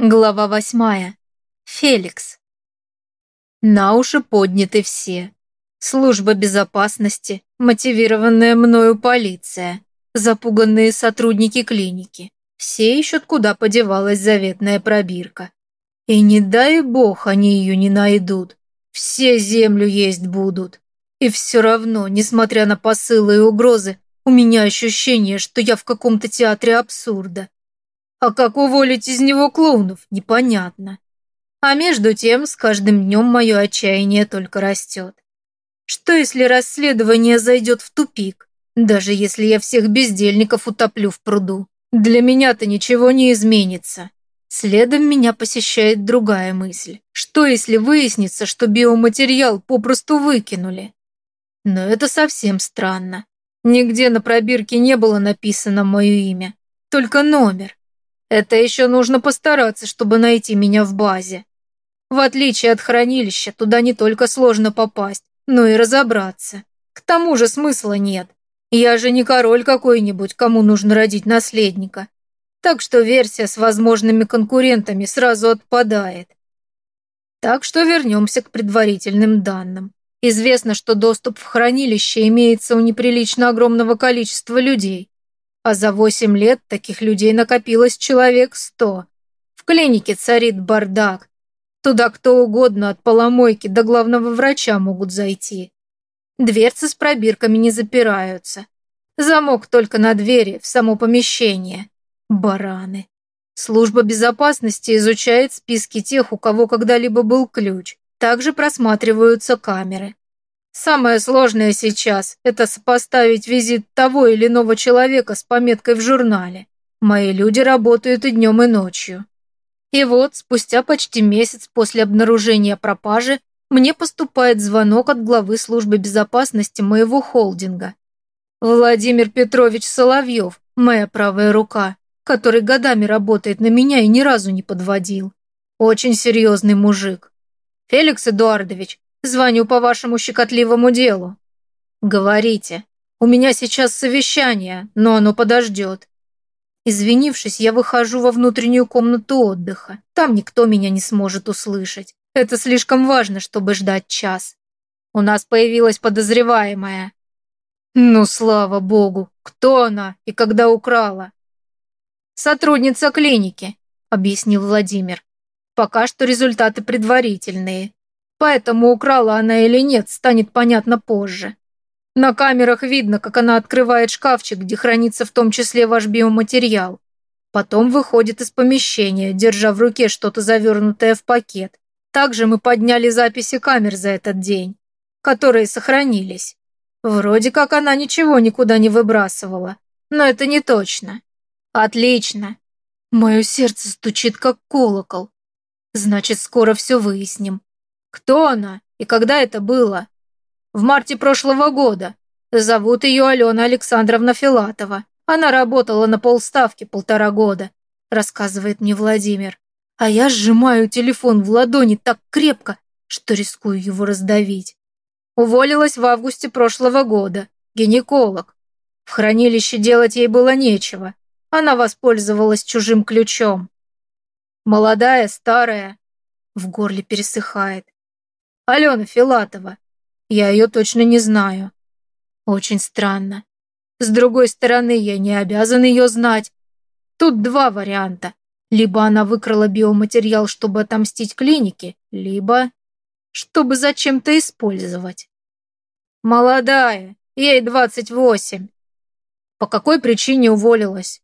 Глава восьмая. Феликс. На уши подняты все. Служба безопасности, мотивированная мною полиция, запуганные сотрудники клиники. Все ищут, куда подевалась заветная пробирка. И не дай бог они ее не найдут. Все землю есть будут. И все равно, несмотря на посылы и угрозы, у меня ощущение, что я в каком-то театре абсурда. А как уволить из него клоунов, непонятно. А между тем, с каждым днем мое отчаяние только растет. Что если расследование зайдет в тупик, даже если я всех бездельников утоплю в пруду? Для меня-то ничего не изменится. Следом меня посещает другая мысль. Что если выяснится, что биоматериал попросту выкинули? Но это совсем странно. Нигде на пробирке не было написано мое имя, только номер. Это еще нужно постараться, чтобы найти меня в базе. В отличие от хранилища, туда не только сложно попасть, но и разобраться. К тому же смысла нет. Я же не король какой-нибудь, кому нужно родить наследника. Так что версия с возможными конкурентами сразу отпадает. Так что вернемся к предварительным данным. Известно, что доступ в хранилище имеется у неприлично огромного количества людей. А за восемь лет таких людей накопилось человек сто. В клинике царит бардак. Туда кто угодно, от поломойки до главного врача могут зайти. Дверцы с пробирками не запираются. Замок только на двери, в само помещение. Бараны. Служба безопасности изучает списки тех, у кого когда-либо был ключ. Также просматриваются камеры. Самое сложное сейчас – это сопоставить визит того или иного человека с пометкой в журнале. Мои люди работают и днем, и ночью. И вот, спустя почти месяц после обнаружения пропажи, мне поступает звонок от главы службы безопасности моего холдинга. Владимир Петрович Соловьев, моя правая рука, который годами работает на меня и ни разу не подводил. Очень серьезный мужик. Феликс Эдуардович, Звоню по вашему щекотливому делу. Говорите. У меня сейчас совещание, но оно подождет. Извинившись, я выхожу во внутреннюю комнату отдыха. Там никто меня не сможет услышать. Это слишком важно, чтобы ждать час. У нас появилась подозреваемая. Ну, слава богу, кто она и когда украла? Сотрудница клиники, объяснил Владимир. Пока что результаты предварительные. Поэтому украла она или нет, станет понятно позже. На камерах видно, как она открывает шкафчик, где хранится в том числе ваш биоматериал. Потом выходит из помещения, держа в руке что-то завернутое в пакет. Также мы подняли записи камер за этот день, которые сохранились. Вроде как она ничего никуда не выбрасывала, но это не точно. Отлично. Мое сердце стучит как колокол. Значит, скоро все выясним. Кто она и когда это было? В марте прошлого года. Зовут ее Алена Александровна Филатова. Она работала на полставки полтора года, рассказывает мне Владимир. А я сжимаю телефон в ладони так крепко, что рискую его раздавить. Уволилась в августе прошлого года. Гинеколог. В хранилище делать ей было нечего. Она воспользовалась чужим ключом. Молодая, старая. В горле пересыхает. Алена Филатова. Я ее точно не знаю. Очень странно. С другой стороны, я не обязан ее знать. Тут два варианта. Либо она выкрала биоматериал, чтобы отомстить клинике, либо чтобы зачем-то использовать. Молодая, ей 28. По какой причине уволилась?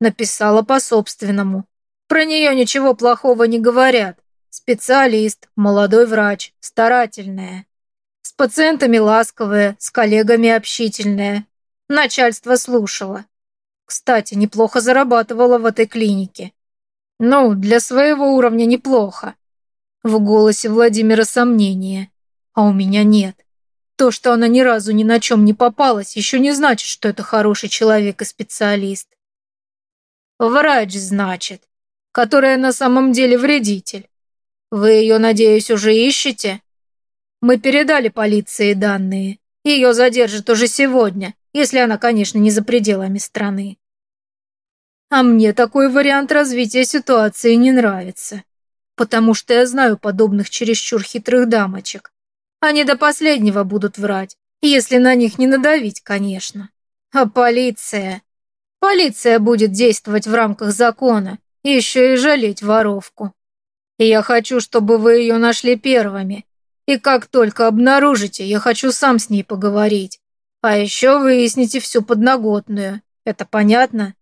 Написала по собственному. Про нее ничего плохого не говорят. Специалист, молодой врач, старательная. С пациентами ласковая, с коллегами общительная. Начальство слушало. Кстати, неплохо зарабатывала в этой клинике. Ну, для своего уровня неплохо. В голосе Владимира сомнение. А у меня нет. То, что она ни разу ни на чем не попалась, еще не значит, что это хороший человек и специалист. Врач, значит, которая на самом деле вредитель. Вы ее, надеюсь, уже ищете? Мы передали полиции данные. Ее задержат уже сегодня, если она, конечно, не за пределами страны. А мне такой вариант развития ситуации не нравится. Потому что я знаю подобных чересчур хитрых дамочек. Они до последнего будут врать, если на них не надавить, конечно. А полиция... Полиция будет действовать в рамках закона еще и жалеть воровку. И я хочу, чтобы вы ее нашли первыми. И как только обнаружите, я хочу сам с ней поговорить. А еще выясните всю подноготную. Это понятно?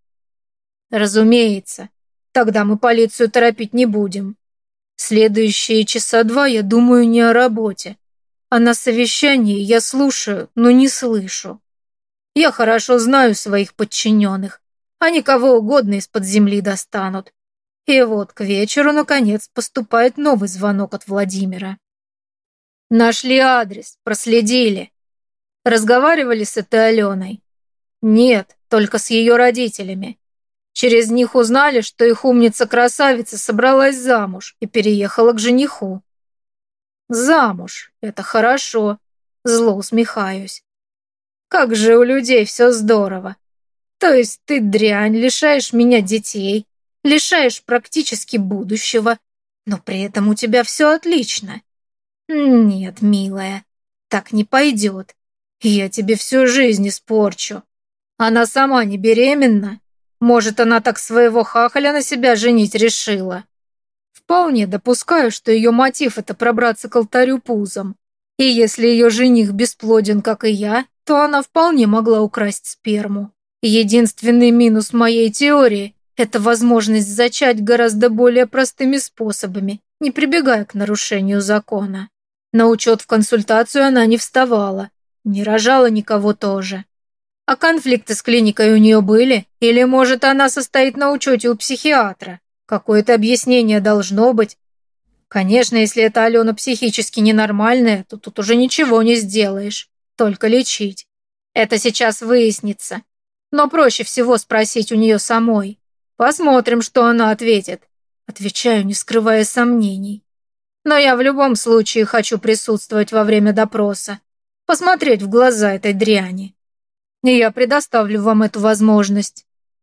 Разумеется. Тогда мы полицию торопить не будем. Следующие часа два я думаю не о работе. А на совещании я слушаю, но не слышу. Я хорошо знаю своих подчиненных. Они кого угодно из-под земли достанут. И вот к вечеру, наконец, поступает новый звонок от Владимира. Нашли адрес, проследили. Разговаривали с этой Аленой? Нет, только с ее родителями. Через них узнали, что их умница-красавица собралась замуж и переехала к жениху. Замуж, это хорошо, зло усмехаюсь. Как же у людей все здорово. То есть ты, дрянь, лишаешь меня детей, лишаешь практически будущего, но при этом у тебя все отлично. Нет, милая, так не пойдет. Я тебе всю жизнь испорчу. Она сама не беременна. Может, она так своего хахаля на себя женить решила. Вполне допускаю, что ее мотив – это пробраться к алтарю пузом. И если ее жених бесплоден, как и я, то она вполне могла украсть сперму. Единственный минус моей теории – это возможность зачать гораздо более простыми способами, не прибегая к нарушению закона. На учет в консультацию она не вставала, не рожала никого тоже. А конфликты с клиникой у нее были? Или, может, она состоит на учете у психиатра? Какое-то объяснение должно быть. Конечно, если эта Алена психически ненормальная, то тут уже ничего не сделаешь. Только лечить. Это сейчас выяснится но проще всего спросить у нее самой. Посмотрим, что она ответит. Отвечаю, не скрывая сомнений. Но я в любом случае хочу присутствовать во время допроса, посмотреть в глаза этой дряни. И я предоставлю вам эту возможность.